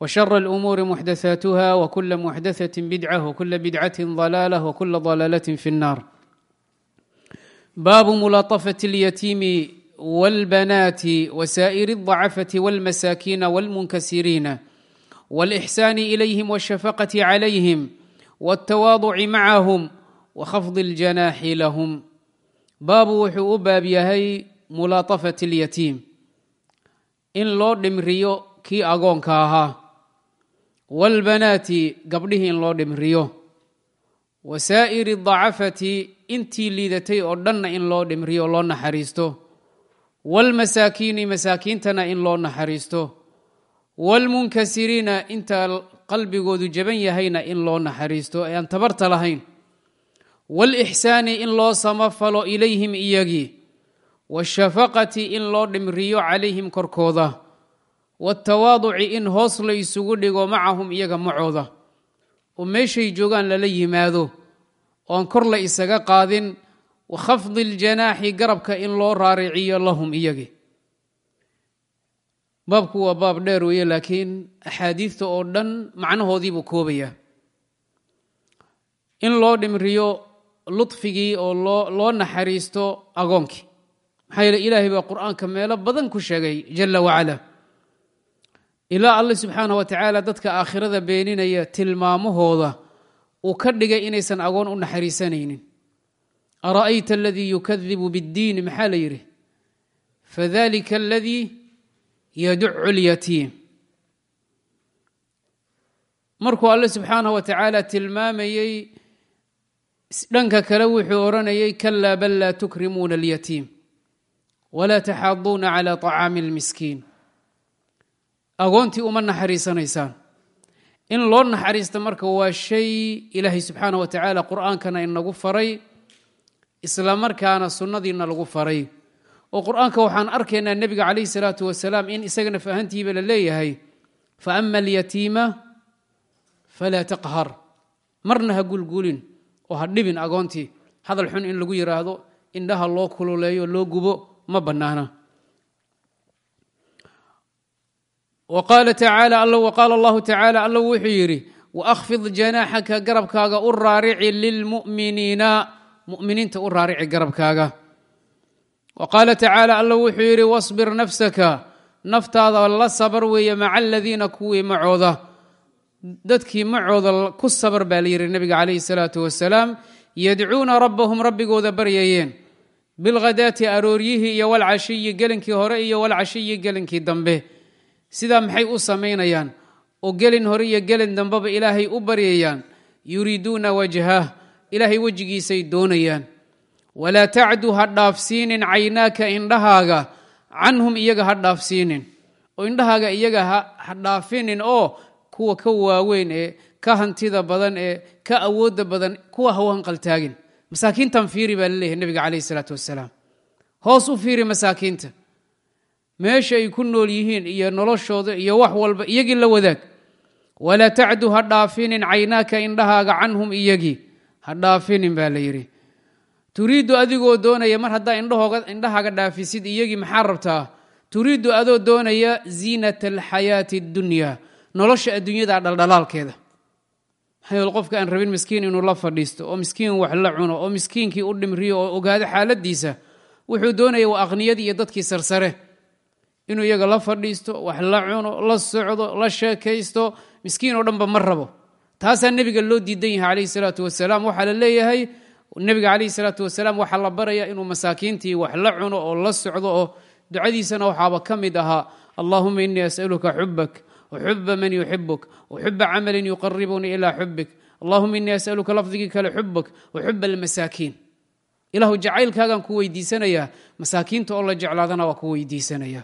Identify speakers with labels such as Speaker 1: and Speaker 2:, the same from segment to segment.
Speaker 1: وشر الامور محدثاتها وكل محدثه بدعه وكل بدعه ضلاله وكل ضلاله في النار باب ملاطفه اليتيم والبنات وسائر الضعفه والمساكين والمنكسرين والاحسان اليهم والشفقه عليهم والتواضع معهم وخفض الجناح لهم baabu wuxuu u baab yahay mulaatafat اlyatiim in loo dhimriyo kii agoonka ahaa wاlbanaati gabdhihii in loo dhimriyo wasaa'iri dacafati intii liidatay oo dhanna in loo dhimriyo o loo naxariisto wاlmasaakiini masaakiintana in loo naxariisto wاlmunkasiriina inta qalbigoodu jaban yahayna in loo naxariisto ee aan tabarta lahayn wاlإxsaani in loo samafalo ilayhim iyagii wاshafaqati in loo dhimriyo calayhim korkooda wاtawaaduci in hoos la isugu dhigo macahum iyaga macooda oo meeshay joogaan lala yimaado oon kor la isaga qaadin wakhafdi اljanaaxi garabka in loo raariciyo lahum iyagii baabku waa baab dheer weeye laakiin axaadiidta oo dhan macnahoodiibuu koobaya in loo dhimriyo ludfigii oo loo naxariisto agoonkii maxaa yeele ilaahay baa qur'aanka meelo badan ku sheegay jala wacala ilaa alle subxaanah wa dadka aakhirada beeninaya tilmaamahooda uu ka dhigay inaysan agoon u naxariisanaynin. Ara'ayta aladii yukadibu biddiin? Maxaa la yidhi? Fadalika aladii yaducu lyatiim markuu alle subxaanah wa tacaala tilmaamayey dhanka kale wuxuu odhanayay kalaa bal laa tukrimuuna alyatiim walaa taxaaduuna cala طacaami اlmiskiin agoontii uma naxariisanaysaan. In loo naxariista marka waa shay ilaahay subxaanah wa tacaala qur'aankana inagu faray isla markaana sunnadiina lagu faray. Oo qur'aanka waxaan arkaynaa nebiga calayh الsalaatu wasalaam in isagana fahantiiba la leeyahay faama alyatiima falaa taqhar. Marna ha gulgulin oo ha dhibin agoontii. Hadal xun in lagu yidhaahdo indhaha loo kululeeyo loo gubo ma bannaana qaala allahu tacaala alla wuxuu yidhi wakhfid janaaxaka garabkaaga u raarici lilmu'miniina mu'miniinta u raarici garabkaaga wa qaala tacaala alla wuxuu yidhi wasbir nafsaka naftaada la sabar weeye maca aladiina kuwii macooda dadkii macooda ku sabar baa la yidhi nebiga calayhi salaatu wasalaam yadcuuna rabbahum rabbigooda baryayeen bilghadaati arooryihii iyo walcashiyi gelinkii hore sidaa maxay u samaynayaan oo gelin hore iyo gelin dambeba ilaahay u baryayaan. Yuriiduuna wajhah ilaahay wejigiisay doonayaan. Walaa tacdu ha dhaafsiinin caynaaka indhahaaga canhum iyaga ha dhaafsiinin. Oo indhahaaga iyaga ha dhaafinin oo kuwa ka waaweyn ee ka hantida badan ee ka awoodda badan kuwa ha u hanqaltaagin masaakiintan fiiri baa la leeyahay nebiga calayh isalaatu wasalaam hoos u fiiri masaakiinta meesha ay ku nool yihiin iyo noloshooda iyo wax walba iyagii la wadaag. Walaa tacdu ha dhaafinin caynaaka indhahaaga canhum iyagii. Ha dhaafinin baa la yidhi. Turiiddu adigoo doonaya mar haddaa indhahaaga dhaafisid iyagii maxaa rabtaa? Turiiddu adoo doonaya ziinata alxayaati addunya nolosha adduunyada dhaldhalaalkeeda. Maxaa qofka aan rabin miskiin inuu la fadhiisto oo miskiin wax la cuno oo miskiinkii u dhimriyo oo ogaado xaaladiisa wuxuu doonaya waa aqniyadii iyo dadkii sarsare inuu iyaga la fadhiisto wax la cuno la socdo la sheekaysto miskiin oo dhanba ma rabo. Taasaa nebiga loo diidan yahay calayhi salaatu wasalaam. Waxaa la leeyahay nebiga calayhi salaatu wasalaam waxaa la baraya inuu masaakiintii wax la cuno oo la socdo oo ducadiisana waxaaba ka mid ahaa allahuma inii as'aluka xubak waxuba man yuxibuk waxuba camalin yuqaribunii ilaa xubik allahuma inii as'aluka lafdigii kale xubak waxuba almasaakiin. Ilahu jacaylkaagaan ku weydiisanayaa masaakiinta oo la jeclaadana waa ku weydiisanaya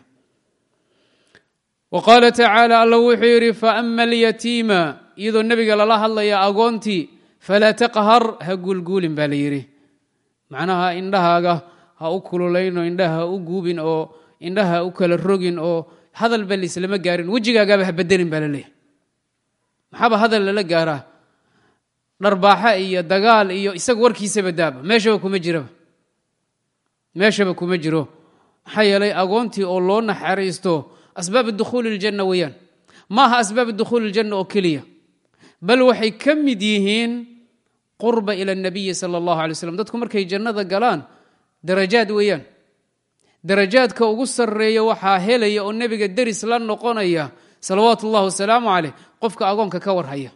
Speaker 1: wa qaala tacaala alla wuxuu yidhi faama alyatiima iyadoo nebiga lala hadlaya agoontii falaa taqhar ha guulguulin baa la yidhi macnaha indhahaaga ha u kululayn oo indhaha ha u guubin oo indhaha ha u kala rogin oo hadalba laislama gaarin wejigaagaaba ha bedelin baa la leeyahy maxaaba hadal lala gaaraa dharbaaxa iyo dagaal iyo isaga warkiisaba daaba meeshaba kuma jiraba meeshaba kuma jiro maxaa yeelay agoontii oo loo naxariisto asbaab dukhuuli iljanna weeyaan maaha asbaab dukhuuli iljanna oo keliya bal waxay ka mid yihiin qurba ila اnabiyi sala اllahu alay slam dadku markay jannada galaan darajaad weeyaan darajaadka ugu sarreeya waxaa helaya oo nebiga deris la noqonaya salawaatu ullahi wasalaamu caleyh qofka agoonka ka warhaya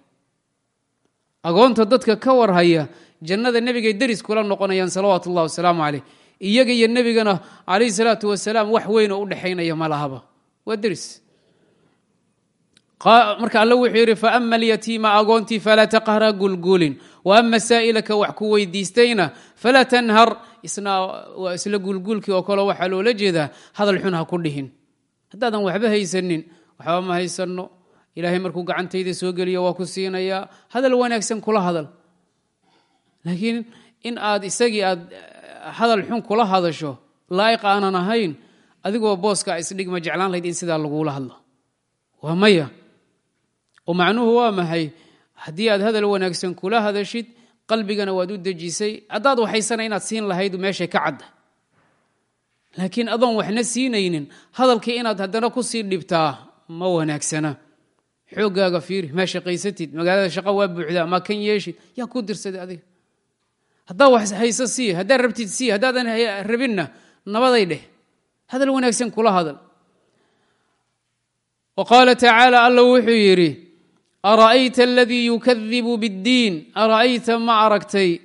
Speaker 1: agoonta dadka ka warhaya jannada nebigay deris kula noqonayaan salawaatu ullahi wasalaamu caleyh iyaga iyo nebigana calayhi salaatu wasalaam wax weyn oo u dhexaynaya ma lahaba waa deris marka alle wuxuu yidhi faama alyatiima agoontii falaa taqhara gulguulin waama saa'ilaka wax ku weydiistayna falaa tanhar isna waa isla gulguulkii oo kale waxaa loola jeedaa hadal xun ha ku dhihin. Haddaadan waxba haysanin waxba ma haysanno. Ilaahay markuu gacantayda soo geliyo waa ku siinayaa. Hadal wanaagsan kula hadal. Laakiin in aad isagii aad aanan ahayn adigoo booska isdhigma jeclaan lahayd in sidaa lagula hadlo. Waa maya. Oo macnuhu waa maxay? Haddii aad hadal wanaagsan kula hadashid qalbigana waad u dejisay haddaad waxaysana inaad siin lahayd meeshay ka cadda. Laakiin adoon waxna siinaynin hadalkii inaad haddana ku sii dhibtaa ma wanaagsana. Xooggaaga fiiri maa shaqaysatid magaalada shaqa waa buuxdaa maa kan yeeshid yaa ku dirsaday adiga. Haddaa wax hayso sii haddaad rabtid sii haddaadan rabinna nabaday dheh hadal wanaagsan kula hadal. Wa qaala tacaala alla wuxuu yidhi ara'ayta aladii yukadibu biddiin? Ara'ayta ma aragtay?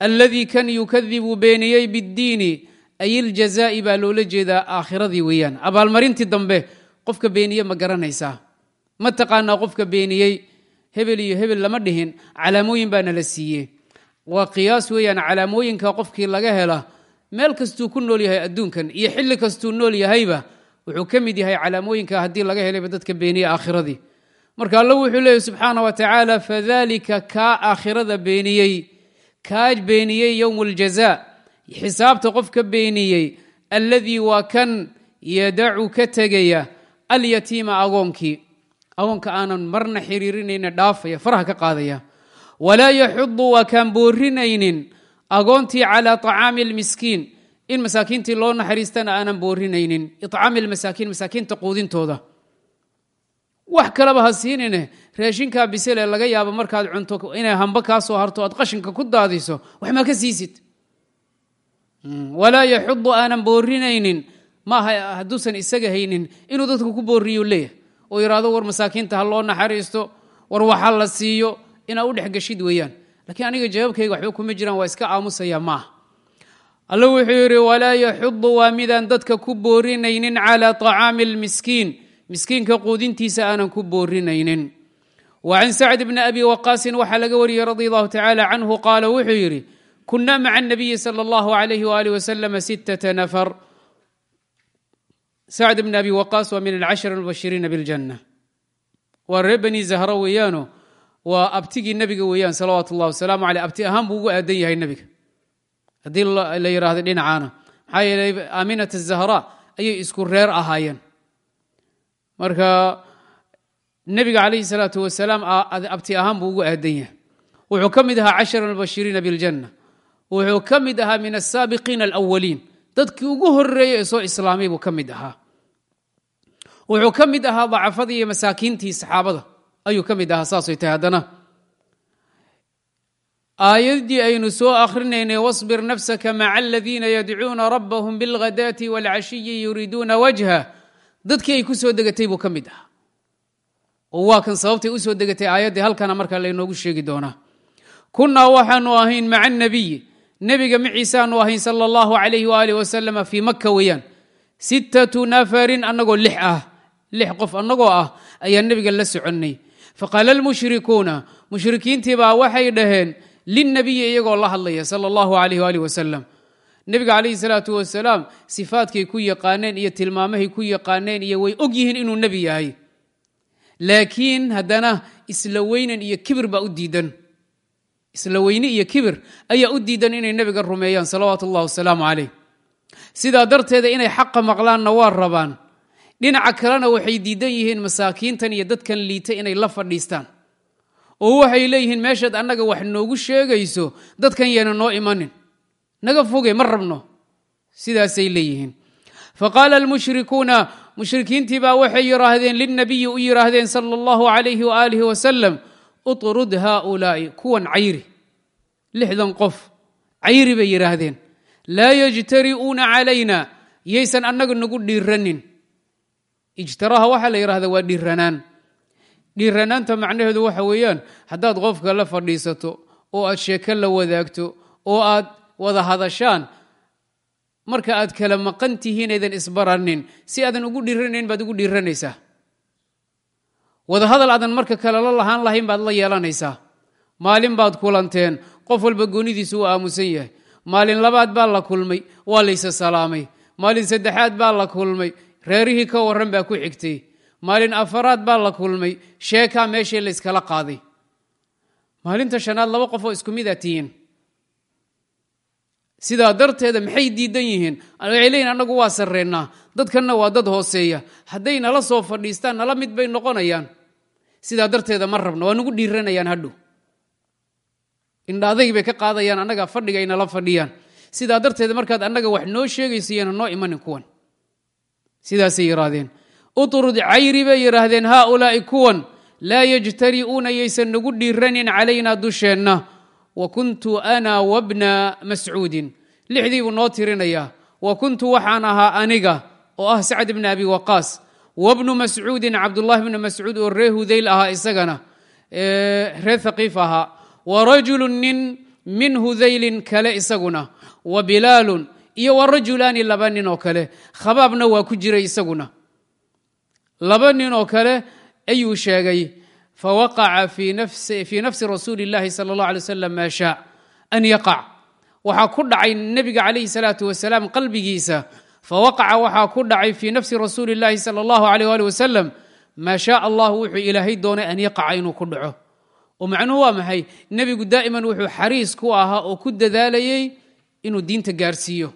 Speaker 1: Alladii kan yukadibu beeniyey biddiini? Ay iljazaa'i baa loola jeedaa aakhiradii weeyaan. Abaalmarintii dambe qofka beeniye ma garanaysaa. Ma taqaanaa qofka beeniyey hebel iyo hebel lama dhihin calaamooyin baana la siiyey waa qiyaas weeyaan calaamooyinka qofkii laga hela meel kastuu ku nool yahay adduunkan iyo xilli kastuu nool yahayba wuxuu ka mid yahay calaamooyinka haddii laga helayba dadka beeniye aakhiradii marka alla wuxuu leeyahy subxaana wa tacaala fadalika kaa aakhirada beeniyey kaa beeniyey yowm اljaza xisaabta qofka beeniyey alladii waa kan yadacu ka tegaya alyatiima agoonkii agoonka aanan marna xiriirinayna dhaafaya faraha ka qaadaya walaa yaxudu waa kaan boorinaynin agoontii calaa طacaami اlmiskiin in masaakiintii loo naxariistana aanan boorinaynin icaami lmasaakiin masaakiinta quudintooda. Wax kaleba ha siinine. Raashinkaa bisile laga yaabo markaad cunto inay hamba kaa soo harto aad qashinka ku daadiso wax ma ka siisid? Walaa yaxudu aanan boorinaynin maaha hadduusan isaga haynin. Inuu dadka ku booriyu leeyahay. Oo yidhaahdo war masaakiinta ha loo naxariisto. War waxa la siiyo. Inaa u dhexgeshid weeyaan lakiin aniga jawaabkayga waxba kuma jiraan waa iska aamusaya maaha alla wuxuu yidhi walaa yaxudu waa midaan dadka ku boorinaynin calaa طacaami اlmiskiin miskiinka quudintiisa aanan ku boorinaynin wa can sacd bni abi waqaasin waxaa laga wariyey radi allahu tacala canhu qaala wuxuu yidhi kuna maca الnabiyi salى اllahu alayh walih waslama sittata nafar sacd bni abi waqaas waa min alcashar mubashiriina biاljanna waa reer bani zahra weeyaano waa abtigii nebiga weeyaan salawaatu اllah wasalaamu aleyh. Abti ahaan buu ugu aadan yahay nebiga. Haddii la yidhaahdo dhinacaana. Maxaa yeelay aaminat zahra ayay isku reer ahaayeen. Marka nebiga calayhi salaatu wasalaam abti ahaan buu ugu aadan yahay. Wuxuu ka mid ahaa cashara albashiriina biljanna wuxuu ka mid ahaa min asaabiqiina alawaliin dadkii ugu horeeyey ee soo islaamay buu ka mid ahaa. Wuxuu ka mid ahaa dacafadii iyo masaakiintii saxaabada ayuu ka mid ahaa saasay tahay haddana. Aayaddii aynu soo akhrinaynay wasbir nafsaka maca aladiina yadcuuna rabbahum bilghadaati wاlcashiyi yuriiduuna wajha. Dadkii ay ku soo degatay buu ka mid ahaa. Oo waa kan sababtay u soo degatay aayaddii halkana marka laynoogu sheegi doonaa. Kunnaa waxaanu ahayn maca anabiyi nebiga maciisaanu ahayn sala allahu calayhi waaalih wasalama fii maka weeyaan. Sittatu nafarin annagoo lix ah. Lix qof annagoo ah ayaa nebiga la soconnay faqaala almushrikuuna mushrikiintii baa waxay dhaheen linnabiyi iyagoo la hadlaya sala allahu calayh waalih wasalam nebiga calayhi salaatu wasalaam sifaadkay ku yaqaaneen iyo tilmaamahay ku yaqaaneen iyo way og yihiin inuu nebi yahay laakiin haddana isla weynan iyo kibir baa u diidan isla weyne iyo kibir ayaa u diidan inay nebiga rumeeyaan salawaatu ullahi wasalaamu calayh sidaa darteeda inay xaqa maqlaanna waa rabaan dhinaca kalena waxay diidan yihiin masaakiintan iyo dadkan liita inay la fadhiistaan. Oo waxay leeyihiin meeshaad annaga wax noogu sheegayso dadkan yeena noo imanin. Naga foge ma rabno sidaasay leeyihiin. Faqaala almushrikuuna mushrikiintii baa waxay yidhaahdeen lilnabiyi u yidhaahdeen sala allahu calayhi waaalihi wasalam utrud haaulaa'i kuwan cayri. Lixdan qof cayri bay yidhaahdeen. Laa yajtari'uuna calayna. Yaysan annaga nagu dhiiranin ijtiraha waxaa la yidhahda waa dhiiranaan dhiiranaanta macnaheedu waxa weeyaan haddaad qofka la fadhiisato oo aad sheeko la wadaagto oo aad wada hadashaan marka aad kala maqan tihiin aydan isbaranin. Si aadan ugu dhiiranayn baad ugu dhiiranaysaa wada hadal aadan marka kale la lahaan lahayn baad la yeelanaysaa. Maalin baad kulanteen qof walba goonidiisu uu aamusan yahay. Maalin labaad baa la kulmay waa laysa salaamay. Maalin saddexaad baa la kulmay reerihii ka warran baa ku xigtay. Maalin afaraad baa la kulmay. Sheekaa meeshii layskala qaaday. Maalinta shanaad laba qof oo isku mida tihiin. Sidaa darteeda maxay diidan yihiin? Waxay leeyihiin annagu waa sarreennaa dadkanna waa dad hooseeya. Hadday nala soo fadhiistaan nala mid bay noqonayaan. Sidaa darteeda ma rabno waa nagu dhiiranayaan hadhow. Indhaadayg bay ka qaadayaan annaga fadhiga ay nala fadhiyaan. Sidaa darteeda markaad annaga wax noo sheegayso noo imanin kuwan sidaasay yidhaahdeen utrud cayri bay yidhaahdeen haaulaa'i kuwan laa yajtari'uuna yaysan nagu dhiiranin calaynaa dusheenna. Wa kuntu ana wabna mascuudin. Lixdii buu noo tirinayaa wa kuntu waxaan ahaa aniga oo ah sacd bni abi waqaas. Wabnu mascuudin cabdullahi bni mascuud oo ree hudayl ahaa isagana reer thaqiif ahaa. Wa rajulu nin min hudaylin kale isaguna wa bilaalun iyo wa rajulaani laba nin oo kale khabaabna waa ku jiray isaguna laba nin oo kale ayuu sheegay fawaqaca fii nafsi rasuuli اllahi salى اllah alay wasalam maa shaa an yaqac waxaa ku dhacay nebiga calayhi salaatu wasalaam qalbigiisa fawaqaca waxaa ku dhacay fii nafsi rasuuli اllahi salى اllahu alيh ali wasalam maa shaa allahu wuxuu ilaahay doonay an yaqaca inuu ku dhaco oo macnuhu waa maxay nebigu daa'iman wuxuu xariis ku ahaa oo ku dadaalayey inuu diinta gaarsiiyo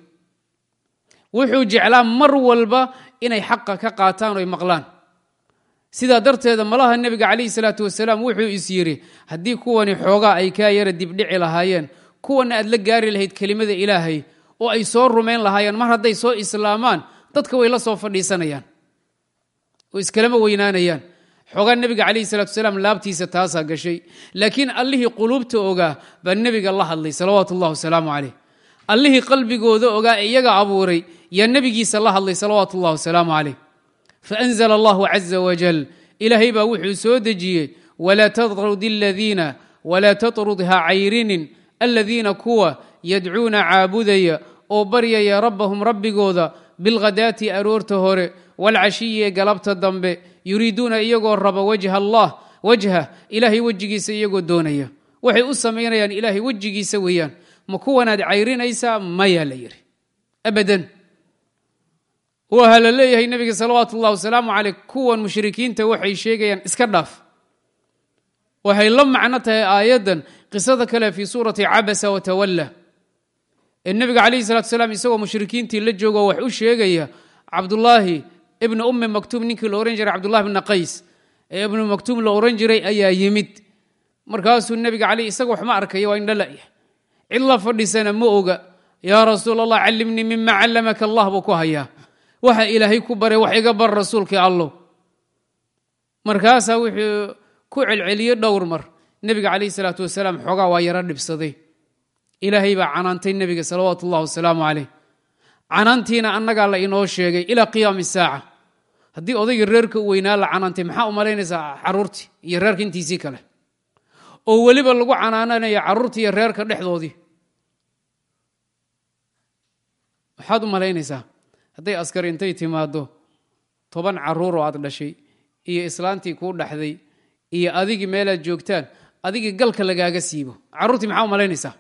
Speaker 1: wuxuu jeclaa mar walba inay xaqa ka qaataan oy maqlaan. Sidaa darteeda malaha nebiga calayhi salaatu wasalaam wuxuu is yidhi haddii kuwani xoogaa ay kaa yara dibdhici lahaayeen kuwanna aad la gaari lahayd kelimada ilaahay oo ay soo rumayn lahaayeen mar hadday soo islaamaan dadka way la soo fadhiisanayaan oo iskalama weynaanayaan. Xoogaa nebiga calayhi salatu wasalaam laabtiisa taasaa gashay. Laakiin allihii quluubta ogaa baa nebiga la hadlay salawaatu ullahi wasalaamu caleyh allihii qalbigooda ogaa iyaga abuuray yaa nebigiisa la hadlay salawaatu ullahi wasalaamu caleyh faanzla allahu caza wajal ilaahay baa wuxuu soo dejiyey walaa tatrud aladiina walaa tatrud ha cayrinin aladiina kuwa yadcuuna caabudaya oo baryaya rabbahum rabbigooda bilghadaati aroorta hore waalcashiyi ee galabta dambe yuriiduuna iyagoo raba wajha allah wajha ilaahay wejigiisa iyagoo doonaya. Waxay u samaynayaan ilaahay wejigiisa weeyaan ma kuwanaad cayrinaysaa? Maya la yidhi. Abadan waha la leeyahay nebiga salawaatu ullahi wasalaamu caleyh kuwan mushrikiinta waxay sheegayaan iska dhaaf. Waxay la macno tahay aayaddan qisada kale fii suurati cabasa watawalla ee nebiga calayhi salatu salaam isagoo mushrikiintii la joogo wax u sheegaya cabdullaahi ibna ummi maktuum ninkii la ohan jiray cabdullahi bna qays ee ibnu maktuum la ohan jiray ayaa yimid. Markaasuu nebiga caleyh isaga wax ma arkaya waa indhala'ya cid la fadhisana ma oga. Yaa rasuul allah callimnii mima callamaka allah buu ku hayaa waxa ilaahay ku baray wax iga bar rasuulkii allow markaasaa wuxuu ku celceliyey dhowr mar. Nebiga calayhi salaatu wasalaam xoogaa waa yaro dhibsaday. Ilaahay baa canaantay nebiga salawaatu ullahi wasalaamu caleyh canaantiina annagaa la inoo sheegay ilaa qiyaami saaca. Haddii odayga reerka u weynaa la canaantay maxaa u malaynaysaa caruurtii iyo reerka intiisii kale? Oo weliba lagu canaananaya caruurtii iyo reerka dhexdoodii? Waxaad u malaynaysaa hadday askar intay timaado toban carruur oo aad dhashay iyo islaantii kuu dhaxday iyo adigii meelaad joogtaan adigii galka lagaaga siibo. Caruurtii maxaa u malaynaysaa?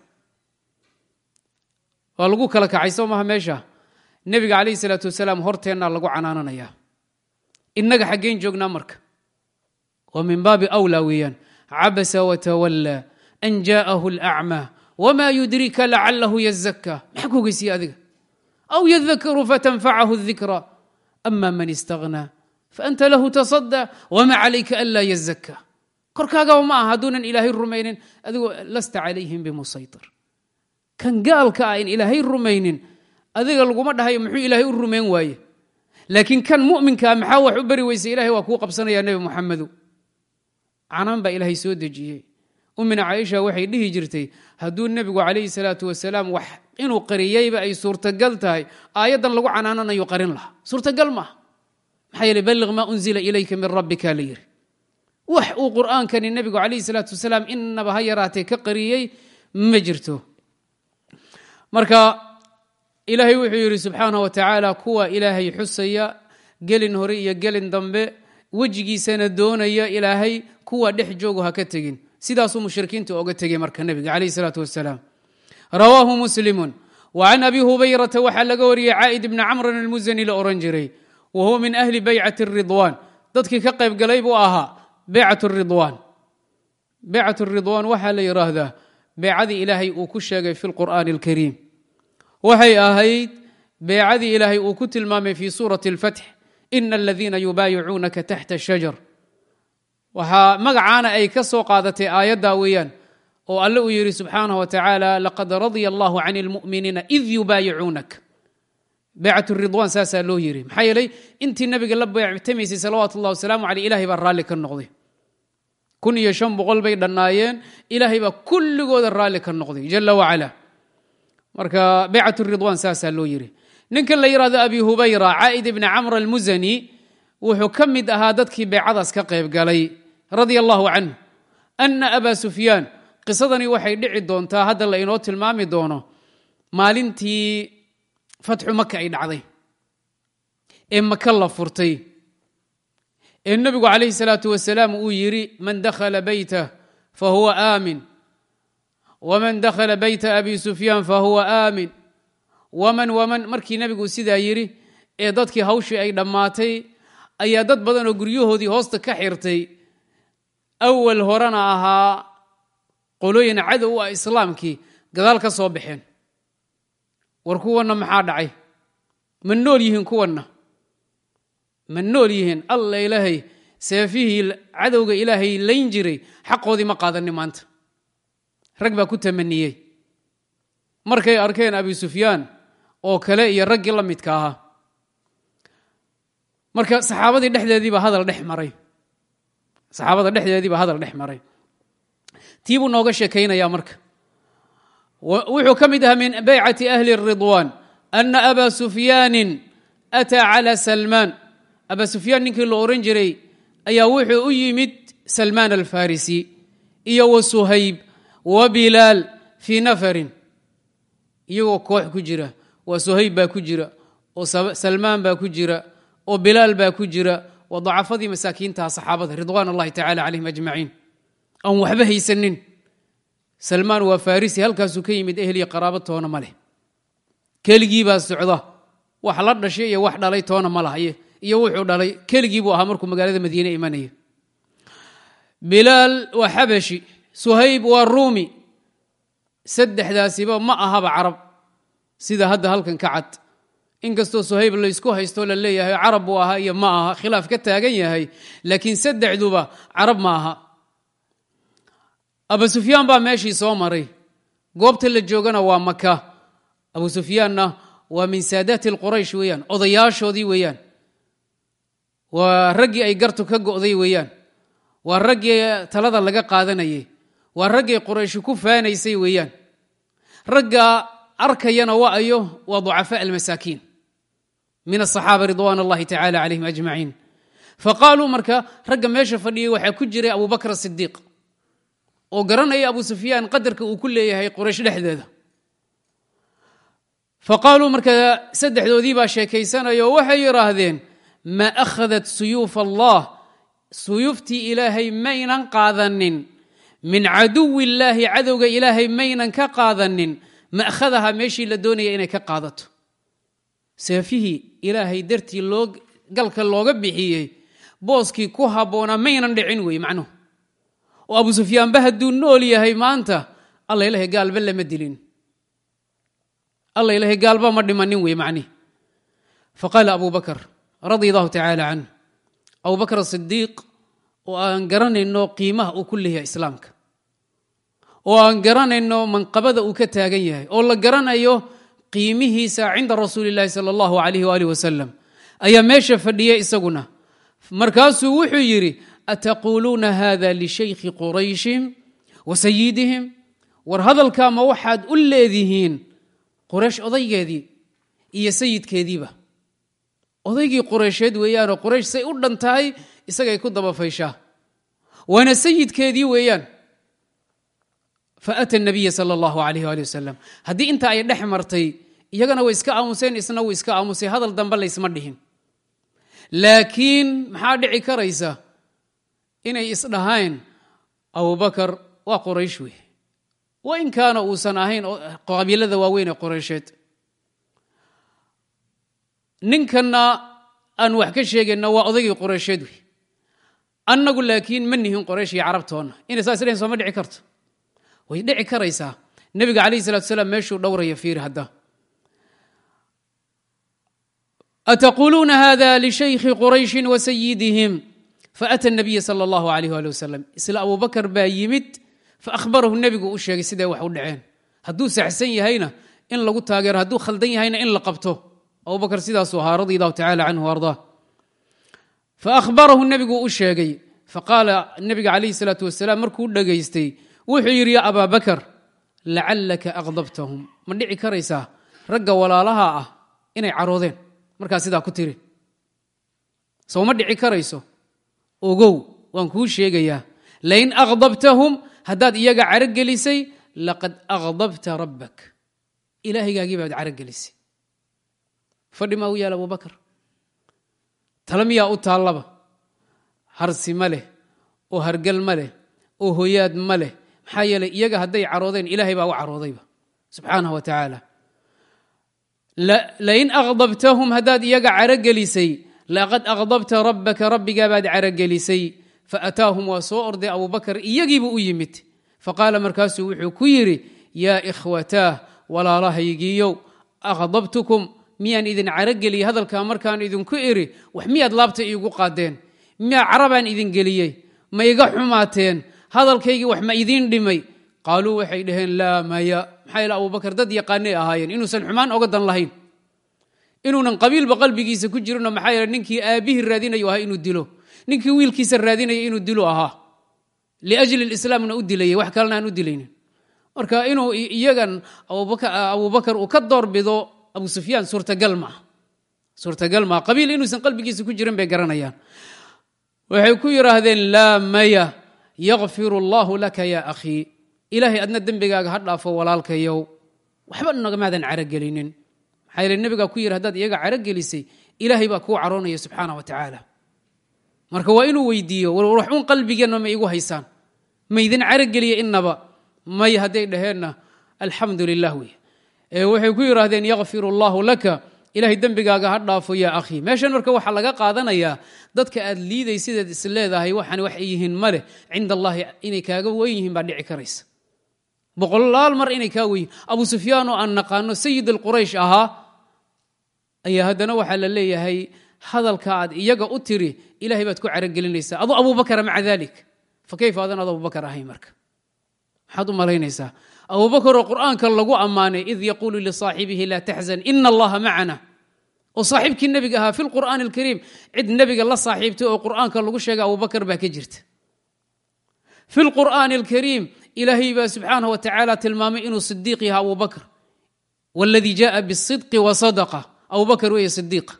Speaker 1: Waa lagu kala kacay soo maha meesha. Nebiga calayhi salaatu wasalaam horteennaa lagu canaananayaa innaga xaggeen joognaa marka. Waa min baabi awlaa weeyaan. Cabasa watawallaa an jaa'ahu alacmaa wamaa yudrika lacalahu yazakkaa maxaa ku ogeysiya adiga aw yadakaru fatanfacahu dikra ama man istaghnaa faanta lahu tasadى wma calayka anlaa yazaka korkaagaba ma aha hadduunan ilaahay rumaynin adigoo lasta calayhim bimusaytir kan gaalka ah in ilaahay rumaynin adiga laguma dhahayo muxuu ilaahay u rumayn waaye laakiin kan muminkaa maxaa wax u beri weyse ilahay waa kuu qabsanaya nebi muxamedu canaan baa ilaahay soo dejiyey umina caaisha waxay dhihi jirtay hadduu nebigu inuu qariyeyba ay suurtagal tahay. Aayaddan lagu canaananayo qarin lahaa. Suurtagal maaha. Maxaa yeele balliq maa unzila ilayka min rabbika la yiri wax uu qur'aankani nebigu calayhi salaatu wasalaam inaba ha yaraatee ka qariyey ma jirto. Marka ilaahay wuxuu yidhi subxaanah wa kuwa ilaahay xusaya gelin hore iyo gelin dambe wejigiisana doonaya ilaahay kuwa dhex joogu ha ka tegin. Sidaasuu mushrikiinta oga tegay marka nebiga calayhi salaatu wasalaam rawaahu muslimun. Wa can abi hubayrata waxaa laga wariyey caa'id ibni camrin almusani la ohan jiray wa huwa min ahli baycati ridwaan dadkii ka qayb galay buu ahaa beycat ridwaan beycat ridwaan waxaa la yidhaahdaa beecadii ilaahay uu ku sheegay fi lqur'aani alkariim. Waxay ahayd beecadii ilaahay uu ku tilmaamay fi suurati اlfatx ina aladiina yubaayicuunaka taxta shajar waxaa magacaana ay ka soo qaadatay aayadda weeyaan oo alle uu yidhi subxaanah wa tacaala laqad radya allahu can اlmu'miniina id yubaayicuunak beycat ridwaan saasaa loo yiri maxaa yeelay intii nabiga la beectamaysay salawaatu ullah wasalaamu aleyh ilahay baa raalli ka noqday. Kun iyo shan boqol bay dhannaayeen ilaahay baa kulligooda raalli ka noqday jala wacala marka beycat ridwaan saasaa loo yiri ninka la yidhahdo abi hubayra caa'id ibni camr almusani wuxuu ka mid ahaa dadkii beecadaas ka qayb galay radia allahu canhu ana aba sufyaan qisadani waxay dhici doontaa hadda la inoo tilmaami doono maalintii fatxu maka ay dhacday ee maka la furtay ee nebigu calayhi salaatu wasalaam uu yidhi man dakhala beytah fahuwa aamin waman dakhala beyta abi sufyaan fahuwa aamin waman waman markii nebigu sidaa yidhi ee dadkii hawshii ay dhammaatay ayaa dad badan oo guryahoodii hoosta ka xirtay awal horena ahaa qolooyin cadow u ah islaamkii gadaal ka soo baxeen. War kuwanna maxaa dhacay? Ma nool yihiin kuwanna ma nool yihiin? Alla ilaahay seefihii cadowga ilaahay layn jiray xaqoodii ma qaadanin maanta. Rag baa ku tamaniyey markay arkeen abi sufyaan oo kale iyo raggii la midka ahaa. Marka saxaabadii dhexdeediibaa hadal dhex maray. Saxaabada dhexdeediibaa hadal dhex maray tii buu nooga sheekaynayaa marka. Wuxuu ka mid ahaa min baycati ahli ridwan ana aba sufyaanin ataa cala salmaan. Aba sufyaan ninkii la ohan jiray ayaa wuxuu u yimid salmaan alfarisi iyo wa suhayb wa bilaal fii nafarin. Iyagoo koox ku jira waa suhayb baa ku jira oo salmaan baa ku jira oo bilaal baa ku jira waa dacafadii masaakiintaha saxaabada ridwan allahi tacala calayhim ajmaciin aan waxba haysanin. Salmaan waa farisi halkaasuu ka yimid ehliya qaraabo toona ma leh. Keligiibaa socda. Wax la dhashay iyo wax dhalay toona ma laha iyo wuxuu dhalay keligii buu ahaa markuu magaalada madiine imanaya bilaal waa xabashi suhayb waa ruumi saddexdaasiba ma ahaba carab. Sida hadda halkan ka cad. Inkastoo suhayb laysku haysto la leeyahay carab buu ahaa iyo ma aha. Khilaaf ka taagan yahay laakiin saddexduba carab ma aha abu sufyaan baa meeshii soo maray. Goobta la joogana waa maka abu sufyaanna waa min saadaati quraysh weeyaan odayaashoodii weeyaan. Waa raggii ay gartu ka go'day weeyaan. Waa raggii talada laga qaadanayay. Waa raggii qurayshi ku faanaysay weeyaan. Ragga arkayana wa'ayo waa ducafaa almasaakiin. Min asaxaaba ridwan allahi tacala calayhim ajmaciin. Faqaaluu marka ragga meesha fadhiyay waxaa ku jiray abubakr sidiiq oo garanaya abu sufyaan qadarka uu ku leeyahay quraysh dhexdeeda. Faqaaluu marka saddexdoodii baa sheekaysanaya oo waxay yidhaahdeen ma akhadat suyuuf allah suyuuftii ilaahay maynan qaadanin. Min caduwi illaahi cadowga ilaahay maynan ka qaadanin. Ma'khadaha meeshii la doonaya inay ka qaadato. Seefihii ilaahay dartii loo galka looga bixiyey booskii ku habboonaa maynan dhicin wey macnuhu oo abu sufyaanba hadduu nool yahay maanta alla ilahay gaalba lama dilin. Alla ilahay gaalba ma dhimanin wey macnihi faqaala abu radia allahu tacaala canh abu asidiiq oo aan garanayno qiimaha uu ku leeyahay islaamka oo aan garanayno manqabada uu ka taagan yahay oo la garanayo qiimihiisa cinda rasuuli llahi sala allahu alayh waalih wasalam ayaa meesha fadhiya isaguna. Markaasuu wuxuu yidhi ataquuluuna hada lishaykhi qurayshin wa sayidihim war hadalkaa ma waxaad u leedihiin quraysh odaygeedii iyo sayidkeediiba? Odaygii qureysheed weeyaanoo quraysh say u dhan tahay isagay ku dabafayshaa waana sayidkeedii weeyaan. Faata nabiya sal allahu alayh ali wasalam haddii intaa ay dhex martay iyagana way iska aamuseen isna wuu iska aamusay hadal dambe laysma dhihin. Laakiin maxaa dhici karaysa inay isdhahayn abubakar waa qoraysh wey wain kaana uusan ahayn qabiilada waaweyn ee qoraysheed ninkanna aan wax ka sheegayna waa odaygii qoraysheed wey annagu laakiin ma nihin qoraysh iyo carabtoonna inay saas dhahin sooma dhici karto. Way dhici karaysaa. Nebiga calayh salatu salaam meeshuu dhowraya fiiri hadda. Ataquuluuna hada lishaykhi qurayshin wa faata nabiya sala allahu alayh ali wasalam isla abubakar baa yimid faahbarahu nebigu u sheegay siday wax u dhaceen hadduu saxsan yahayna in lagu taageero hadduu khaldan yahayna in la qabto abubakar sidaasuu ahaa radi allahu tacala canhu ardaa faahbarahu nebigu u sheegay faqaala nebiga calayhi salaatu wasalaam markuu dhegaystay wuxuu yidhi ya abaa bakar lacallaka aqdabtahum ma dhici karaysaa ragga walaalaha ah inay caroodeen markaa sidaa ku tiri soo ma ogow waan kuu sheegayaa. Lain aqdabtahum haddaad iyaga carogelisay laqad aqdabta rabbak. Ilaahaygaagii baad carogelisay fadhi maa u yaal abubakar tala miyaa u taallaba harsi ma leh oo hargal ma leh oo hoyaad ma leh. Maxaa yeeley iyaga hadday caroodeen ilaahay baa u caroodayba. Subxaanah wa tacaala lain aqdabtahum haddaad iyaga carogelisay laqad aqdabta rabbaka rabbigaa baad carogelisay faataahum waa soo orday abubakar iyagiibuu u yimid faqaala markaasuu wuxuu ku yidhi yaa ikhwataah walaalahaygiiyow aqdabtukum miyaan idin carogeliye hadalkaa markaan idinku iri wax miyaad laabta iigu qaadeen miyaa carabaan idin geliyey ma iga xumaateen hadalkaygii wax ma idiin dhimay qaaluu waxay dhaheen laa maya maxaa yaele abubakar dad yaqaanay ahaayeen inuusan xumaan oga dan lahayn inuunan qabiilba qalbigiisa ku jirinoo maxaa yeele ninkii aabbihii raadinayu ahaa inuu dilo. Ninkii wiilkiisa raadinaya inuu dilo ahaa. Liajli lislaamna u dilayay wax kalena aan u dilaynin. Marka inuu iyagan abubakar uu ka doorbido abu sufyaan suurtagal maa suurtagal maa qabiil inuusan qalbigiisa ku jirin bay garanayaan. Waxay ku yidhaahdeen laa maya yakfir allahu laka ya akhii ilaahay adna dembigaaga ha dhaafo walaalkayow waxba nagamaadan carogelinin maxaa yeele nebigaa ku yidhi hadaad iyaga carogelisay ilaahay baa kuu caroonaya subxaana wa tacaala. Marka waa inuu weydiiyo waxuun qalbigeenna ma igu haysaan? Maydin carogeliya inaba may hadday dhaheenna alxamdu lilah wey waxay ku yidhaahdeen yakfir allahu laka ilahay dembigaaga ha dhaafo yaa akhii meeshan marka waxaa laga qaadanayaa dadka aad liiday sidaad is wax yihiin ma cinda allahi inay kaaga weyn yihiin baa dhici karaysa boqolaal mar inay kaa weyn. Abu sufyaan oo aan naqaano sayid alquraysh ahaa ayaa haddana waxaa la leeyahay hadalka aad iyaga u tiri ilahay baad ku carogelinaysaa adu abubakara maca dalik fa kayfa adan ad abubakar ahay marka? Maxaad u malaynaysaa? Abubakaroo qur'aanka lagu ammaanay id yaquulu lisaaxibihi laa taxzan ina allaha macana. Oo saaxiibkii nebiga ahaa fi lqur'aani alkariim cid nebiga la saaxiibtay oo qur'aanka lagu sheegay abubakar baa ka jirta. Fi lqur'aani alkariim ilaahay baa subxaanah wa tacaala tilmaamay inuu sidiiq yaha abubakr wladii jaaa bisidqi wasadaqa abubakr wey sidiiqa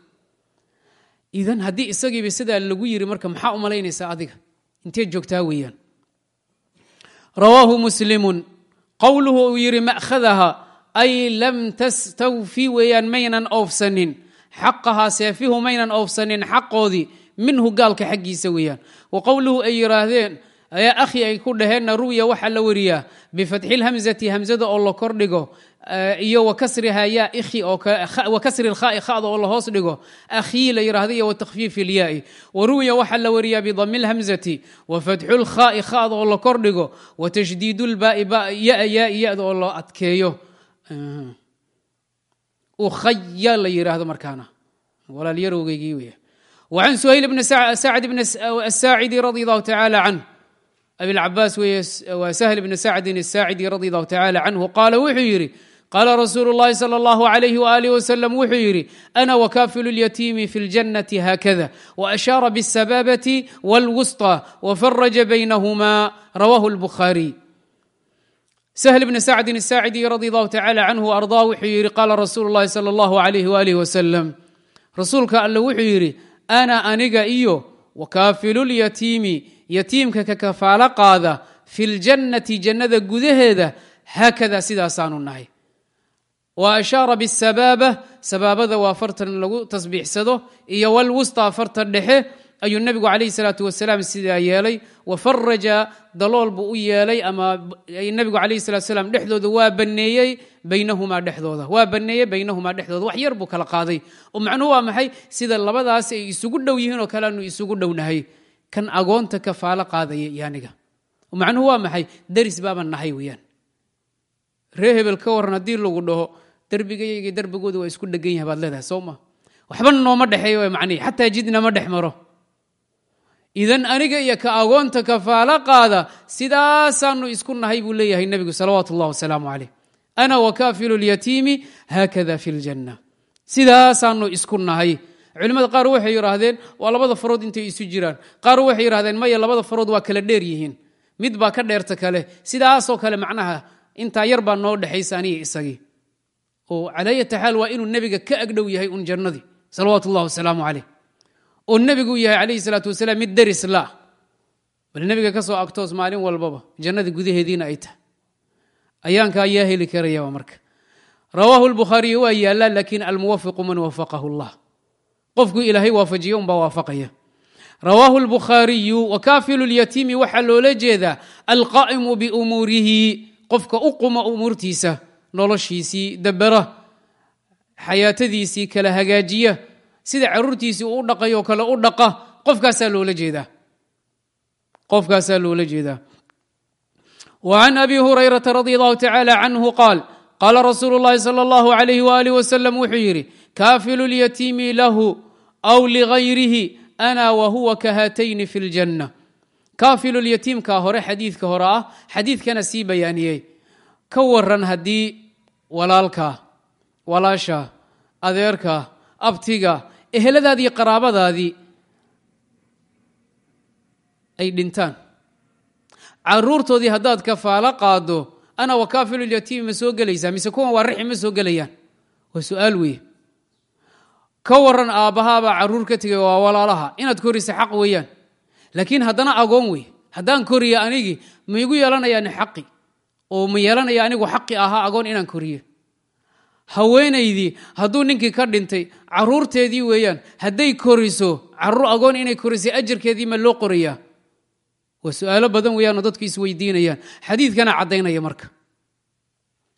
Speaker 1: idan haddii isagiiba sidaa lagu yiri marka maxaa u malaynaysaa adiga intee joogtaa weeyaan rawaahu muslimun qowluhu uu yidhi ma'khadaha ay lam tastawfi weeyaan maynan oofsanin xaqahaa seefihu maynan oofsanin xaqoodii minhu gaalka xaggiisa weeyaan wa qowluhu ay yidhaahdeen ya akhi ay ku dhaheenna ru'ya waxaa la weriyaa bifatxi lhamzati hamzada oo la kordhigo eh, iyo wa kasriha yaa ikhi wa kasri lkhaa'i khada oo la hoos dhigo akhii la yidhahda iyo wa takhfiif wa ru'ya waxaa la weriyaa bidami lhamzati wa fatxu lkhaa'i khada oo la kordhigo wa tashdiid lbaai ba yaai yada oo loo adkeeyo. Eh, Ukhaya la yidhaahdo markaana. Walaalyarowgeygii weya wacan suhayl bn saacid bn asaacidi radi allahu tacaala canh أبي العباس waa سهل بن سعد الساعدي رضي الله تعالى عنه قال wuxuu yidhi قال رsuuل اللhi صلى الله عليه وآله وسلم wuxuu yidhi أنا وكافل اليتيم في الجنة هكذا وأشار بالسبابة والوسطى وفرج بينهما رواه البخاري سهل بن سعد الساعدي رضي الله تعالى عنه وأرضاه wuxuu yidhi قال رsuuل اللhi صلى الله عليه وآله وسلم rasuulka all wuxuu yidhi ana aniga iyo wakaafilulyatiimi yatiimka ka kafaalo qaada fi ljannati jannada gudaheeda haakada sidaasaanu nahay. Wa ashaara bisabaaba sabaabada waa fartan lagu tasbiixsado iyo walwustaa fartan dhexe ayuu nebigu calayhi salaatu wasalaam sidaa yeelay wa faraja dalool buu u yeelay ama nebigu calayhi salatu salaam dhexdooda waa baneeyey baynahumaa dhexdooda waa baneeyey baynahumaa dhexdooda. Wax yar buu kala qaaday. Oo macnuhu waa maxay? Sida labadaas ay isugu dhow yihiin oo kale aanu isugu dhownahay kan agoonta kafaalo qaadaya iyo aniga. Macnuhu waa maxay? Deris baaban nahay weeyaan. Ree hebel ka waran haddii lagu dhaho derbigayga derbigooda waa isku dhegan yahay baad leedahay soo ma? Waxba nooma dhexeeyo waa xataa jidna ma dhex maro. Idan aniga iyo ka agoonta kafaalo qaada sidaasaanu isku nahay buu leeyahay nebigu salawaatu اllah wasalaamu calayh. Ana wakaafilu اlyatiimi haakada fi ljanna sidaasaanu isku nahay culimmada qaar waxay yidhaahdeen waa labada farood intay isu jiraan. Qaar waxay yidhahdeen maya labada farood waa kala dheer yihiin. Mid baa ka dheerta kale. Sidaasoo kale macnaha intaa yar baa noo dhexaysa aniga isagii. Oo calayata xaal waa inuu nebiga ka agdhow yahay un jannadii. Salawaatu wasalaamu calayh. Oo nebigu yahay calayhi salaatu wasalaam mid deris la bal nebiga ka soo agtoos maalin walbaba jannada gudaheediina ay tahay. Ayaanka ayaa heli karayaba marka. Rawaahu lbukhaariy waa yaallaa laakiin almuwafiqu man wafaqahu llah qofku ilaahay waafajiyo unbaa waafaqaya rawaahu lbukhaariyu wakaafilu lyatiimi waxaa loola jeedaa alqaa'imu biumuurihi qofka u quma umuurtiisa noloshiisii dabera xayaatadiisii kala hagaajiya sida caruurtiisii uu u dhaqayoo kale u dhaqa qofkaasaa loola jeedaa qofkaasaa loola jeedaa wa can abi hurayrata radi allahu tacaala canhu qaal qaala rasuulu اllahi salى اllahu alayh waalih wasalam wuxuu yidhi kaafilu lyatiimi lahu aw ligayrihi ana wa huwa kahatayni fi ljanna kaafilu lyatiimka hore xadiidka hore ah xadiidkana sii bayaaniyey ka waran haddii walaalka walaasha adeerka abtiga eheladaadii qaraabadaadii ay dhintaan caruurtoodii haddaad kafaalo qaado ana wakaafilulyatiimi ma soo gelaysaa mise kuwan waa rixi ma soo gelayaan waa su'aal weeye ka waran aabbahaabaa carruur ka tegay waa walaalaha. Inaad korisa xaq weeyaan. Laakiin haddana agoon wey haddaan koriya anigii ma igu yeelanayaan xaqi. Oo ma yeelanaya anigu xaqi ahaa agoon inaan koriyo. Haweenaydii hadduu ninkii ka dhintay caruurteedii weeyaan hadday koriso carruur agoon inay korisay ajarkeedii ma loo qorayaa waa su'aalo badan weeyaanoo dadku isweydiinayaan xadiidkana caddaynaya marka.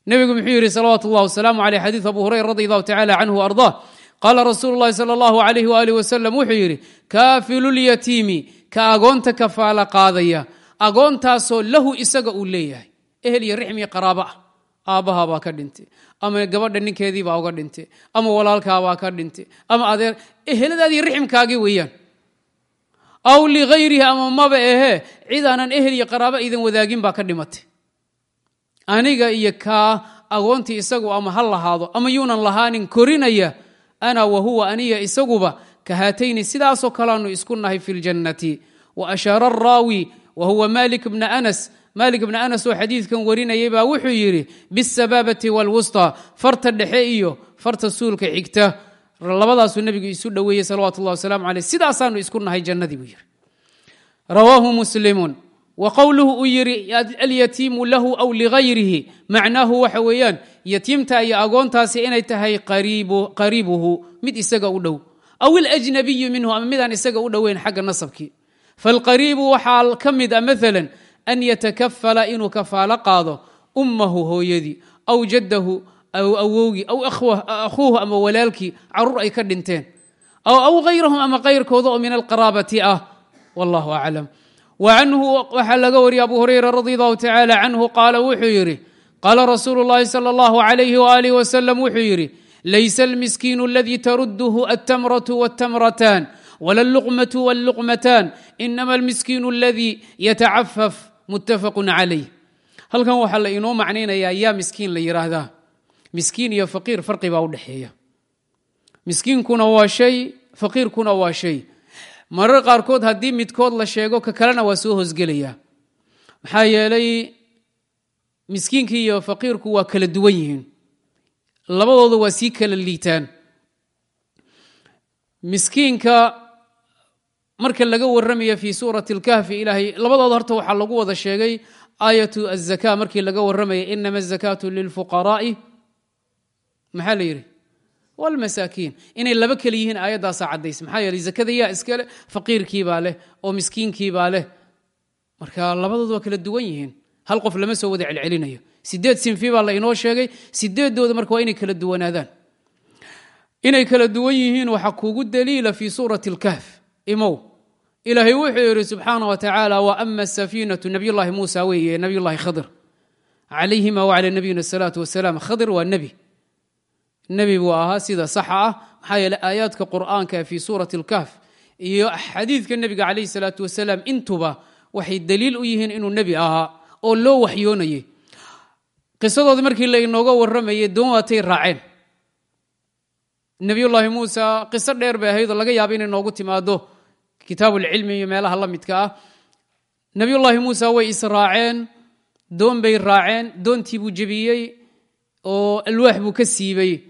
Speaker 1: Nebigu muxuu yidhi salawaatu اllah wasalaamu aleyh xadiid abu hurayra radi allahu tacala canhu ardaa qaala rasuulu llahi sala allahu alayh waalih wasalam wuxuu yidhi kaafilulyatiimi ka agoonta kafaala qaadaya agoontaasoo lahu isaga uu leeyahay. Ehel iyo rixmi qaraabo ah aabbahaabaa ka dhintay ama gabadha ninkeediibaa uga dhintay ama walaalkaabaa ka dhintay ama adeer eheladaadii rixmkaagii weeyaan. Aw ligayrihi ama maba ahee cid aanan ehel iyo qaraabo idan wadaagin baa ka dhimatay. Aniga iyo kaa agoontii isagu ama ha lahaado ama yuunan lahaanin korinaya ana wa huwa aniya isaguba ka haatayni sidaasoo kaleanu isku nahay fi ljannati wa ashaara araawi wa huwa malik bna anas malik bna anas oo xadiidkan warinayay baa wuxuu yidhi bisabaabati walwusطى farta dhexe iyo farta suulka xigta labadaasuu nebigu isu dhoweeyey salawatu ullahi wasalaamu caleyh sidaasaanu isku nahay jannadii buu yidhi rawaahu muslimun wa qowluhu uu yidhi alyatiimu lahu aw ligayrihi macnaahu waxa weeyaan yatiimta iyo agoontaasi inay tahay qariibuhu mid isaga u dhow. Aw ilajnabiyu minhu ama midaan isaga u dhoweyn xagga nasabkii falqariibu waxaa ka mid a maalan an yatakafala inuu kafaalo qaado ummahu hooyadii aw jaddahu aw awowgii aw akhuuhu ama walaalkii carruur ay ka dhinteen aw hayrahum ama kayrkooda oo min alqaraabati ah. Wallahu aclam wa canhu waxaa laga wariyay abu hurayra radi allahu tacaala canhu qaala wuxuu yidhi qaala rasuulu llahi sala allahu alayhi waaalih wasalam wuxuu yidhi laysa almiskiinu aladii tarudduhu altamratu waltamrataan wala alluqmatu walluqmataan inama almiskiinu aladii yatacafaf muttafaqun calayh halkan waxaa la inoo macnaynayaa yaa miskiin la yidhaahdaa miskiin iyo faqiir farqi baa u dhexeeya. Miskiinkuna waa shay faqiirkuna waa shay marar qaarkood haddii midkood la sheego ka kalena waa soo hosgelayaa maxaa yeelay miskiinkii iyo faqiirku waa kala duwan yihiin labadooda waa sii kala liitaan miskiinka marka laga warramaya fi suurati اlkahfi ilaahay labadooda horta waxaa lagu wada sheegay aayatu الzaka markii laga warramaya inama الzakaatu lilfuqaraa'i maxaa la yidhi Wlmasaakiin inay laba keli yihiin aayaddaasaa caddays. Maxaa yeeley zakada yaa iskale faqiirkiibaa leh oo miskiinkiibaa leh. Marka labadood kala duwan yihiin. Hal qof lama soo wada celcelinayo. Sideed sinfi baa la inoo sheegay. Sideedooda marka waa inay kala duwanaadaan. Inay kala duwan yihiin waxaa kugu daliila fi suurati اlkahf imow ilaahay wuxuu yidhi subxaana wa tacaala wa ama asafiinatu nabiyullahi muusa weeye nabiyullahi khadir. Calayhima wacala nabiyina asalaatu wasalaam khadir waa nebi nebi buu ahaa sida saxa ah maxaa yeele aayaadka qur'aanka fi suurati اlkahf iyo xadiidka nebiga calayh salaatu wasalaam intuba waxay daliil u yihiin inuu nebi ahaa oo loo waxyoonayay. Qisadooda markii la inooga warramayay doon raaceen. Nebiyullaahi muusa qiso dheer bay ahaydoo laga yaaba inay noogu timaado kitaabuulcilmi iyo meelaha la midka ah. Nebiyullaahi muusa way israaceen doon bay raaceen doontii buu jebiyey oo alwaax buu ka siibay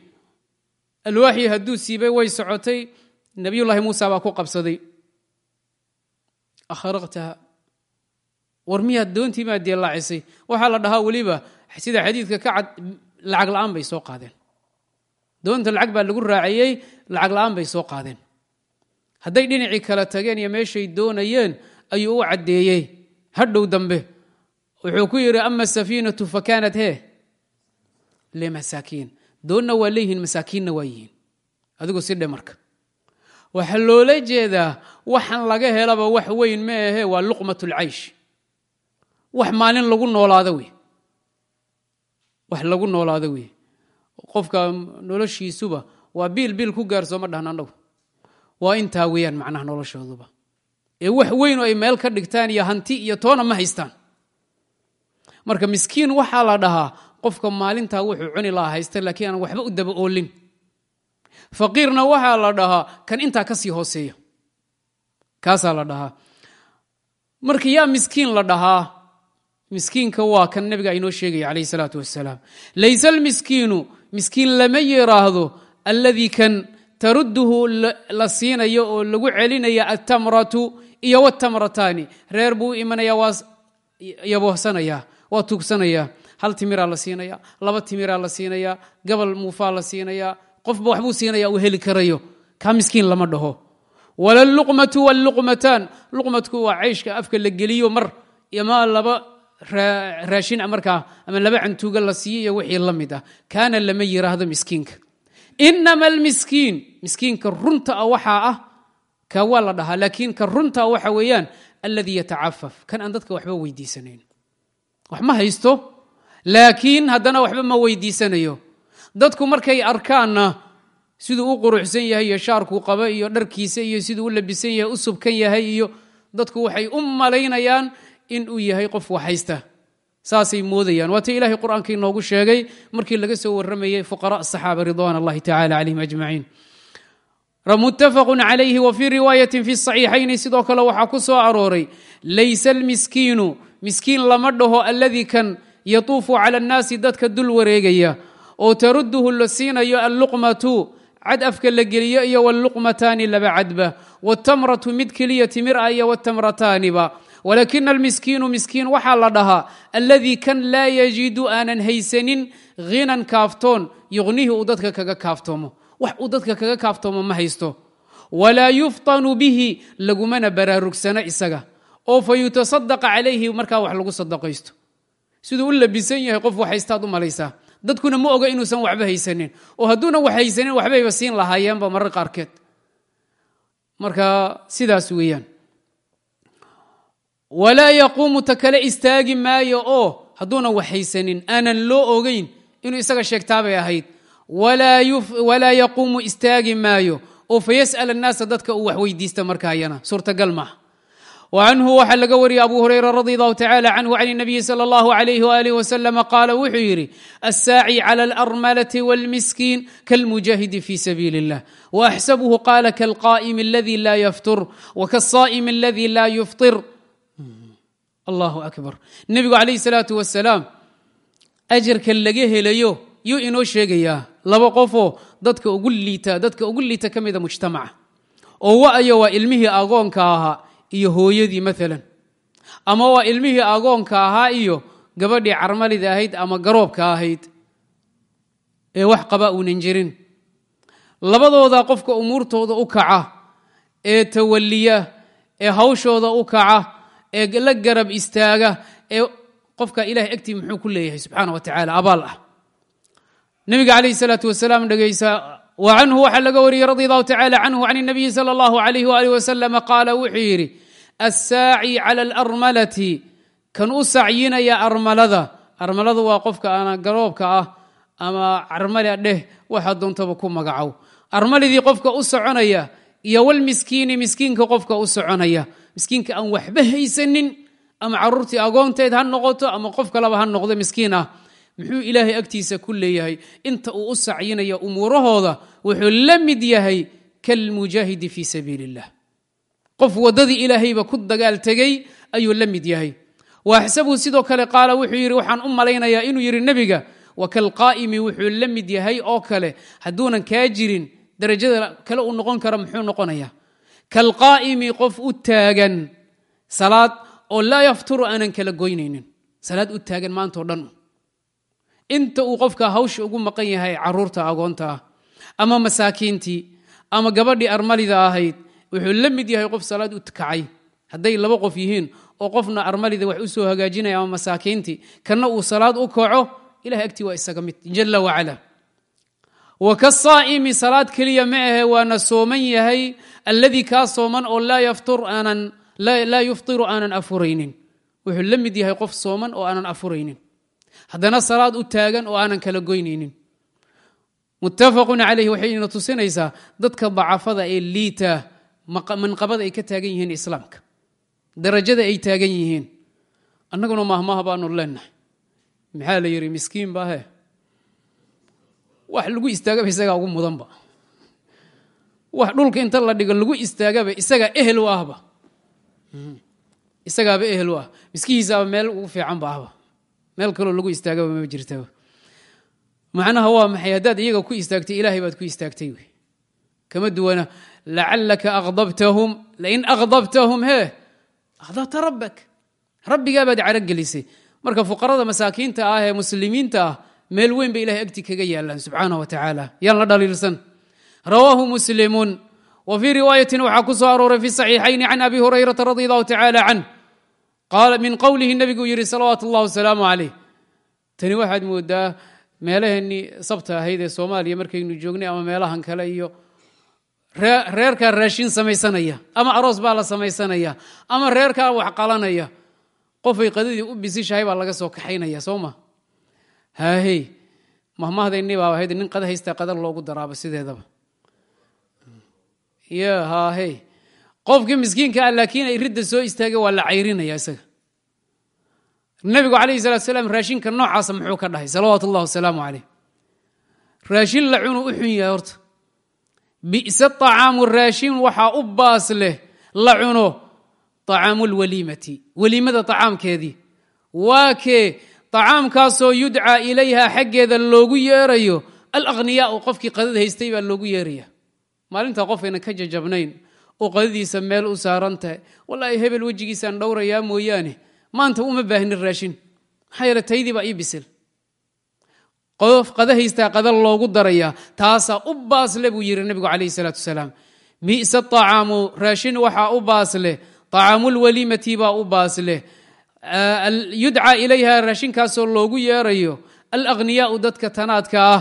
Speaker 1: alwaaxii hadduu siibay way socotay nebiyullaahi muusa baa ku qabsaday. Akhraqtaha war miyaad doontii maa deelaacisay waxaa la dhahaa weliba sida xadiidka ka cad lacag la'aan bay soo qaadeen. Doonta lacag baa lagu raaciyey lacag la'aan bay soo qaadeen. Hadday dhinacii kala tageen iyo meeshay doonayeen ayuu u caddeeyey. Hadhow dambe. Wuxuu ku yidhi ama asafiinatu fa kaanat hee? Limasaakiin doonna waa leeyihiin masaakiinna waa yihiin. Adigu si dhe marka. Waxaa loola jeedaa waxaan laga helaba wax weyn ma ahe waa luqmat lcaysh wax maalin lagu noolaado wey wax lagu noolaado wey qofka noloshiisuba waa biil biil ku gaarso ma dhahan annagu. Waa intaa weeyaan macnaha noloshooduba. Ee wax weyn oo ay meel ka dhigtaan iyo hanti iyo toona ma haystaan. Marka miskiin waxaa la dhahaa qofka maalintaa wuxuu cuni lahaa haysta laakiin aan waxba u daba oolin. Faqiirna waxaa la dhahaa kan intaa ka sii hooseeya. Kaasaa la dhahaa. Marka yaa miskiin la dhahaa miskiinka waa kan nabiga inoo sheegaya calayh salaatu wasalaam layse almiskiinu miskiin lama yiraahdo alladii kan tarudduhu la siinayo oo lagu celinaya altamratu iyo wtamrataani reer buu imanaya waa yabohsanaya waa tuugsanaya hal timiraa la siinaya laba timiraa la siinaya gabal muufaa la siinaya qofba waxbuu siinaya uu heli karayo. Kaa miskiin lama dhaho. Wala luqmatu wluqmataan luqmatku waa cayshka afka la geliyo mar. Ama laba raashin markaa ama laba cantuuga la siiyo iyo wixii la mid ah. Kaana lama yiraahdo miskiinka. Inama almiskiin. Miskiinka runta a waxaa ah ka waa la dhahaa. Laakiin ka runta waxa weeyaan alladii yatacafaf. Kan aan dadka waxba weydiisanayn. Wax ma haysto laakiin haddana waxba ma weydiisanayo. Dadku markay arkaanna siduu u quruxsan yahay iyo shaarkuu qaba iyo dharkiisa iyo siduu u labisan yahay u subkan yahay iyo dadku waxay u malaynayaan in uu yahay qof wax haysta saasay moodayaan. Waata ilaahay qur'aanka inoogu sheegay markii laga soo warramayey fuqara saxaaba ridwan allahi tacala calayhim ajmaciin. Muttafaqu calayhi wa fii riwaayatin fi saxiixayni sidoo kale waxaa ku soo arooray laysa almiskiinu miskiin lama dhaho alladii kan yatuufu cala annaasi dadka dul wareegaya oo tarudduhu la siinayo alluqmatu cad afka la geliyo iyo wluqmataani laba cadba wtamratu mid keliya timir ah iyo wtamrataaniba walakina almiskiinu miskiin waxaa la dhahaa alladii kan laa yajidu aanan haysanin hinan kaaftoon yuqnihi uu dadka kaga kaaftoomo. Wax uu dadka kaga kaaftoomo ma haysto. Walaa yuftanu bihi lagumana baraarugsano isaga. Oo fa calayhi markaa wax lagu sadaqaysto siduu u labisan yahay qof wax haystaad u malaysaa dadkuna ma oga inuusan waxba haysanin. Oo hadduuna wax haysanin waxbayba siin lahaayeenba marar qaarkeed. Marka sidaas weeyaan. Walaa yaquumu ta kale istaagi maayo oo hadduunan wax haysanin. Aanan loo ogeyn inuu isaga sheegtaabay ahayd. Walaa yaquumu istaagi maayo oo fayas'al annaasa dadka uu wax weydiista markaayana. Suurtagal maaha وعنه waxaa laga wariyay abu hurayra radi allahu tacala canhu can الnabiyi salى اllahu عalayh walih waslm qaala wuxuu yidhi الsaaci clى اlأrmalة wاlmiskiin kalmujaahidi fi sabiili الlah وaxsabhu qala kalqa'm اladi la yftur wkaالصa'm اladi la yufطir allahu akbar nebigu calayh الsalaaةu wasalaam ajarka laga helayo yuu inoo sheegayaa laba qofoo dadka ugu liita dadka ugu liita ka mida mujtamaca oo wa'yo waa ilmihii agoonka ahaa iyo hooyadii maalan ama waa ilmihii agoonka ahaa iyo gabadhii carmalida ahayd ama garoobka ahayd ee wax qaba uunan jirin. Labadooda qofka umuurtooda u kaca ee tawaliya ee hawshooda u kaca ee la garab istaaga ee qofka ilahay agtii muxuu ku leeyahay subxaana wa tacaala abaal ah. Nebiga calayh salaatu wasalaam dhegaysa wa canhu waxaa laga wariyey radi allahu tacala canhu can nabiyi sala allahu alayh waalih wasalam qaala wuxuu yidhi assaaci cala alarmalati kan u sacyinaya armalada armaladu waa qofka ana garoobka ah ama carmala dheh waxa doontaba ku magacow armalidii qofka u soconaya iyo walmiskiini miskiinka qofka u soconaya miskiinka aan waxba haysanin ama caruurtii agoonteed ha noqoto ama qof kaleba ha noqdo miskiin ah muxuu ilaahay agtiisa ku wuxuu la mid yahay kalmujaahidi fii sabiili illah qof waddadii ilaahayba ku dagaal tegey ayuu la mid yahay. Waaxsabuu sidoo kale qaala wuxuu yidhi waxaan u malaynayaa inuu yidhi nebiga wa kalqaa'imi wuxuu la mid yahay oo kale. Hadduunan kaa jirin darajada kale uu noqon kara muxuu noqonayaa kalqaa'imi qof u taagan salaad oo laa yafturu aanan kala goynaynin. Salaad u taagan maantao dhan. Inta uu qofka hawsha ugu maqan yahay carruurta agoonta ah ama masaakiintii ama gabadhii armalida ahayd wuxuu la mid yahay qof salaad u kacay hadday laba qof yihiin oo qofna armalida wax u hagaajinaya ama masaakiintii kanna uu salaad u kaco ilahay agtii waa isaga mid jala wacala. Wa kasaa'imi salaad keliya ma ahe waana sooman yahay alladii kaa sooman oo laa yuftiru aanan afuraynin. Wuxuu la mid yahay qof sooman oo aanan afuraynin. Haddana salaad u taagan oo aanan kala goynaynin muttafaqun calayhi waxay ina tusinaysaa dadka dacafada ee liita manqabada ay ka taagan yihiin islaamka. Darajada ay taagan yihiin. Annaguna mahmaha baanu leenahay. Maxaa la yidhi miskiin baahe wax lagu istaagaba isagaa ugu mudanba wax dhulka inta la dhigo lagu istaagaba isagaa ehel u ahba. Isagaaba ehel u ah. Miskihiisaaba meel ugu fiicanba ahba. Meel kaloo lagu istaagaba ma jirtaba macnaha waa maxay? Haddaad iyaga ku istaagtay ilaahay baad ku istaagtay wy kama duwana lacalaka aqdabtahum lain aqdabtahum hee aqdabta rabbak. Rabbigaabaad caragelisay marka fuqarada masaakiinta ah ee muslimiinta ah meel weyn bay ilahay agti kaga yaalaan subxaana wa tacaala yaan la dhaliilsan. Rawaahu muslimun. Wa fii riwaayatin waxaa ku soo arooray fi saxiixayni can abi hurayrata radi allahu tacaala canh qaala min qowlihi nebigu yidhi salawaatu اllah wasalaamu calayh. Tani waxaad moodaa meelaheennii sabta ahayd ee soomaaliya markaynu joognay ama meelahan kale iyo reerkaa raashin samaysanaya ama aroos baa la samaysanaya ama reerkaa wax qalanaya qofay qadadii u bisishahay baa laga soo kaxaynaya soo ma? Haahey mahmahdaynii ahayd nin qada haystaa qadar loogu daraaba sideedaba. Y haahey qofkii miskiinka ah laakiin ay ridda soo istaagay waa la cayrinaya isaga nabigu alayhi salaatu salaam raashinka noocaasa muxuu ka dhahay salawaatu ullah wasalaamu calayh raashin la cunu u xun yahay horta. Bi'se acaamu raashin waxaa u baas leh la cuno acaamu lwaliimati weliimada acaamkeedii waa kee acaamkaasoo yudcaa ilayha xaggeeda loogu yeerayo alaqhniyaau qofkii qadad haystay baa loogu yeeraya maalintaa qofkayna ka jajabnayn oo qadadiisa meel u saaran tahay wallaahi hebel wejigiisaan dhowrayaa mooyaane maanta uma baahnin raashin. Maxaa yeele taydii ii bisil. Qof qada haystaa qada loogu darayaa taasaa u baasle buu yidhi nebigu calayhi salaatu wasalaam bisa acaamu raashin waxaa u baasleh acaamulwaliimati baa u baasleh yudcaa ilayha raashinkaasoo loogu yeerayo alaqniyaau dadka tanaadka ah.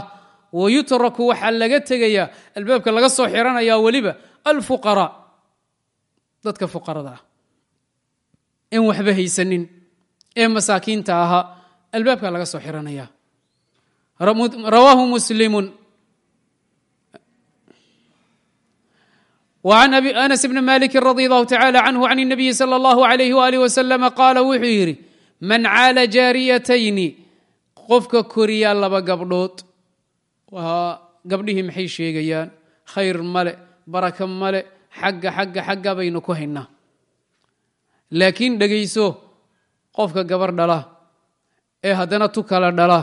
Speaker 1: Wayutraku waxaa laga tegaya albaabka laga soo xiranaya weliba alfuqaraa dadka fuqarada ah en waxba haysanin ee masaakiinta ahaa albaabka laga soo xiranaya rawaahu muslimu وعn أنس بن mالك رضي الله تعالى عنه عن النبي صلى الله عليه وآله وسلم قاala wuxuu yidhi man caala jaariyatayni qofka koriyaa laba gabdhood gabdhihii maxay sheegayaan khayr male baraka male xagga xagga xagga baynu ku haynaa laakiin dhegayso qofka gabar dhala ee haddana tu kala dhala